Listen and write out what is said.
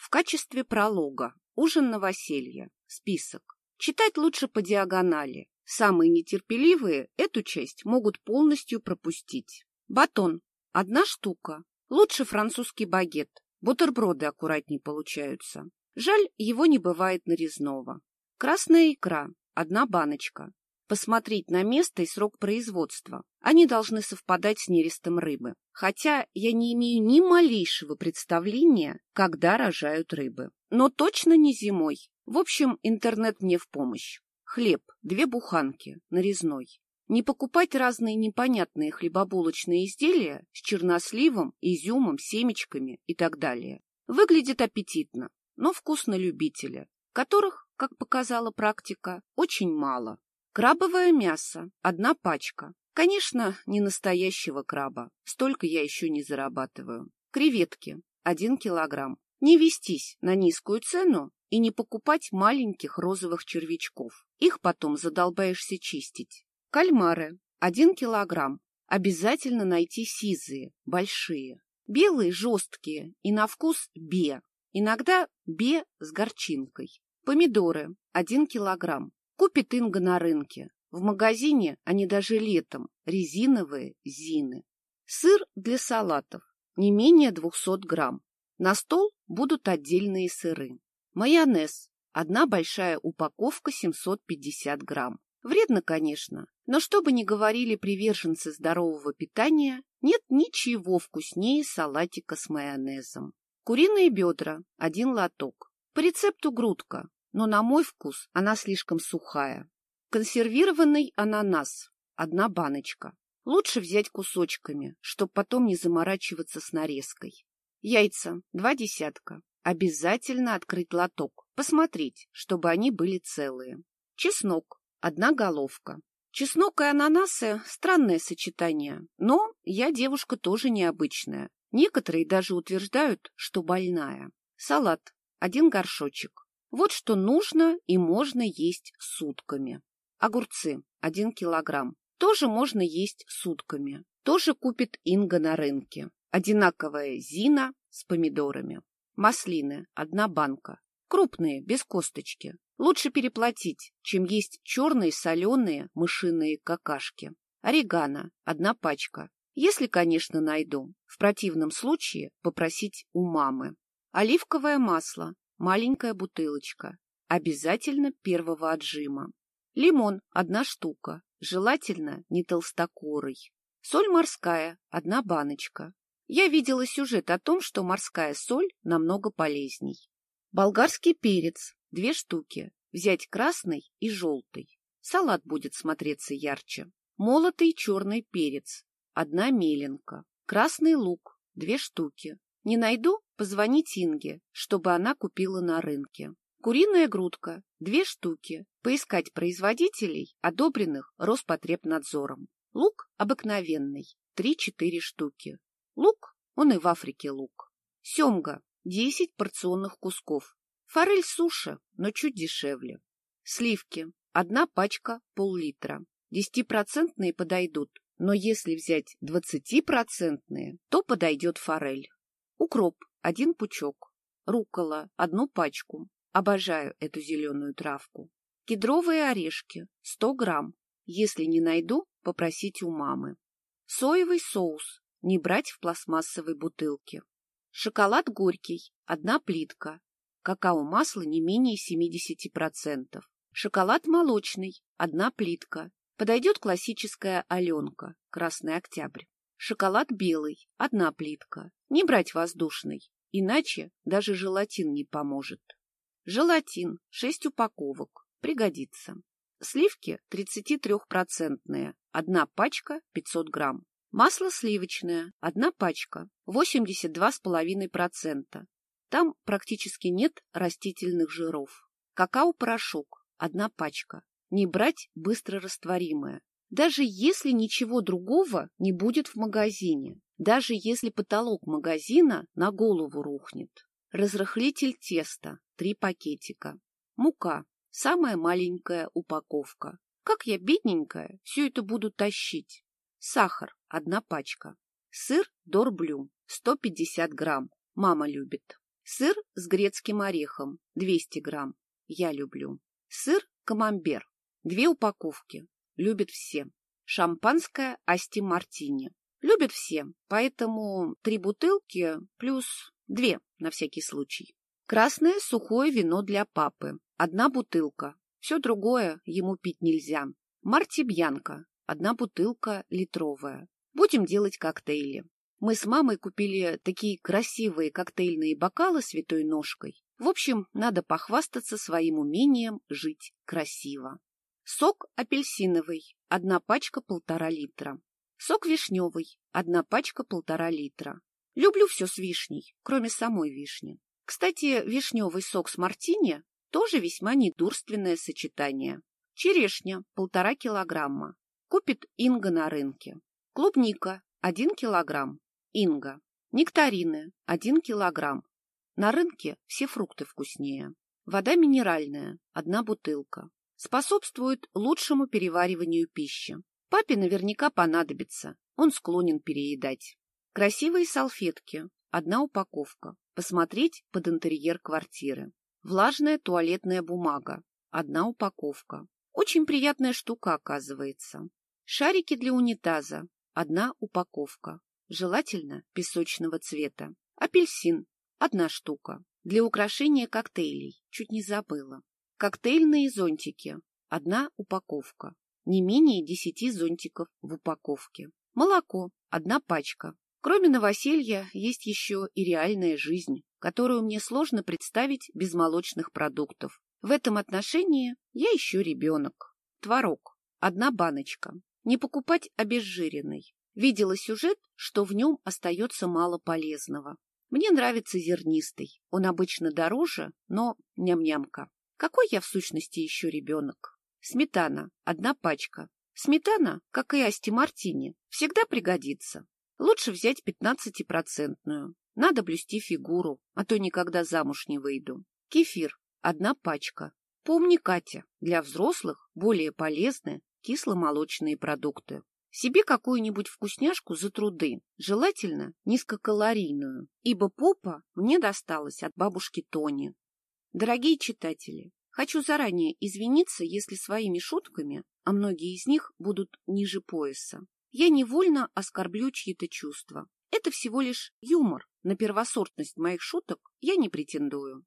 В качестве пролога ужин новоселья, список. Читать лучше по диагонали. Самые нетерпеливые эту часть могут полностью пропустить. Батон. Одна штука. Лучше французский багет. Бутерброды аккуратней получаются. Жаль, его не бывает нарезного. Красная икра. Одна баночка. Посмотреть на место и срок производства. Они должны совпадать с нерестом рыбы. Хотя я не имею ни малейшего представления, когда рожают рыбы. Но точно не зимой. В общем, интернет мне в помощь. Хлеб, две буханки, нарезной. Не покупать разные непонятные хлебобулочные изделия с черносливом, изюмом, семечками и так далее. Выглядит аппетитно, но вкусно любителя, которых, как показала практика, очень мало. Крабовое мясо, одна пачка. Конечно, не настоящего краба, столько я еще не зарабатываю. Креветки, один килограмм. Не вестись на низкую цену и не покупать маленьких розовых червячков. Их потом задолбаешься чистить. Кальмары. Один килограмм. Обязательно найти сизые, большие. Белые жесткие и на вкус бе. Иногда бе с горчинкой. Помидоры. Один килограмм. Купит Инга на рынке. В магазине они даже летом. Резиновые зины. Сыр для салатов. Не менее 200 грамм. На стол будут отдельные сыры. Майонез. Одна большая упаковка 750 грамм. Вредно, конечно, но что бы ни говорили приверженцы здорового питания, нет ничего вкуснее салатика с майонезом. Куриные бедра – один лоток. По рецепту грудка, но на мой вкус она слишком сухая. Консервированный ананас – одна баночка. Лучше взять кусочками, чтобы потом не заморачиваться с нарезкой. Яйца – два десятка. Обязательно открыть лоток, посмотреть, чтобы они были целые. Чеснок – одна головка. Чеснок и ананасы – странное сочетание, но я девушка тоже необычная. Некоторые даже утверждают, что больная. Салат – один горшочек. Вот что нужно и можно есть сутками. Огурцы – один килограмм. Тоже можно есть сутками. Тоже купит Инга на рынке. Одинаковая Зина с помидорами. Маслины – одна банка. Крупные, без косточки. Лучше переплатить, чем есть черные соленые мышиные какашки. Орегано – одна пачка. Если, конечно, найду. В противном случае попросить у мамы. Оливковое масло – маленькая бутылочка. Обязательно первого отжима. Лимон – одна штука. Желательно не толстокорый. Соль морская – одна баночка. Я видела сюжет о том, что морская соль намного полезней. Болгарский перец – две штуки. Взять красный и желтый. Салат будет смотреться ярче. Молотый черный перец – одна меленка. Красный лук – две штуки. Не найду – позвонить Инге, чтобы она купила на рынке. Куриная грудка – две штуки. Поискать производителей, одобренных Роспотребнадзором. Лук обыкновенный – три-четыре штуки. Лук, он и в Африке лук. Семга, 10 порционных кусков. Форель суша, но чуть дешевле. Сливки, одна пачка пол-литра. Десятипроцентные подойдут, но если взять двадцатипроцентные, то подойдет форель. Укроп, один пучок. Рукола, одну пачку. Обожаю эту зеленую травку. Кедровые орешки, 100 грамм. Если не найду, попросите у мамы. Соевый соус, не брать в пластмассовой бутылке. Шоколад горький, одна плитка. Какао-масло не менее 70%. Шоколад молочный, одна плитка. Подойдет классическая Аленка, Красный Октябрь. Шоколад белый, одна плитка. Не брать воздушный, иначе даже желатин не поможет. Желатин, 6 упаковок, пригодится. Сливки 33-процентные, одна пачка 500 грамм. Масло сливочное, одна пачка, 82,5%. Там практически нет растительных жиров. Какао-порошок, одна пачка. Не брать быстро растворимое. Даже если ничего другого не будет в магазине. Даже если потолок магазина на голову рухнет. Разрыхлитель теста, три пакетика. Мука, самая маленькая упаковка. Как я бедненькая, все это буду тащить. Сахар – одна пачка. Сыр Дорблю – 150 грамм. Мама любит. Сыр с грецким орехом 200 грамм. Я люблю. Сыр камамбер. Две упаковки. Любят все. Шампанское Асти Мартини. Любят все, поэтому три бутылки плюс две на всякий случай. Красное сухое вино для папы. Одна бутылка. Все другое ему пить нельзя. Марти Бьянка. Одна бутылка литровая. Будем делать коктейли. Мы с мамой купили такие красивые коктейльные бокалы святой ножкой. В общем, надо похвастаться своим умением жить красиво. Сок апельсиновый. Одна пачка полтора литра. Сок вишневый. Одна пачка полтора литра. Люблю все с вишней, кроме самой вишни. Кстати, вишневый сок с мартини тоже весьма недурственное сочетание. Черешня – полтора килограмма. Купит Инга на рынке. Клубника – один килограмм. Инга. Нектарины – один килограмм. На рынке все фрукты вкуснее. Вода минеральная – одна бутылка. Способствует лучшему перевариванию пищи. Папе наверняка понадобится, он склонен переедать. Красивые салфетки – одна упаковка. Посмотреть под интерьер квартиры. Влажная туалетная бумага – одна упаковка. Очень приятная штука, оказывается. Шарики для унитаза – одна упаковка. Желательно песочного цвета. Апельсин – одна штука. Для украшения коктейлей. Чуть не забыла. Коктейльные зонтики – одна упаковка. Не менее десяти зонтиков в упаковке. Молоко – одна пачка. Кроме новоселья есть еще и реальная жизнь, которую мне сложно представить без молочных продуктов. В этом отношении я еще ребенок. Творог. Одна баночка. Не покупать обезжиренный. Видела сюжет, что в нем остается мало полезного. Мне нравится зернистый. Он обычно дороже, но ням-нямка. Какой я в сущности еще ребенок? Сметана. Одна пачка. Сметана, как и Асти Мартини, всегда пригодится. Лучше взять пятнадцатипроцентную. Надо блюсти фигуру, а то никогда замуж не выйду. Кефир. Одна пачка. Помни, Катя, для взрослых более полезны кисломолочные продукты. Себе какую-нибудь вкусняшку за труды, желательно низкокалорийную, ибо попа мне досталась от бабушки Тони. Дорогие читатели, хочу заранее извиниться, если своими шутками, а многие из них будут ниже пояса, я невольно оскорблю чьи-то чувства. Это всего лишь юмор, на первосортность моих шуток я не претендую.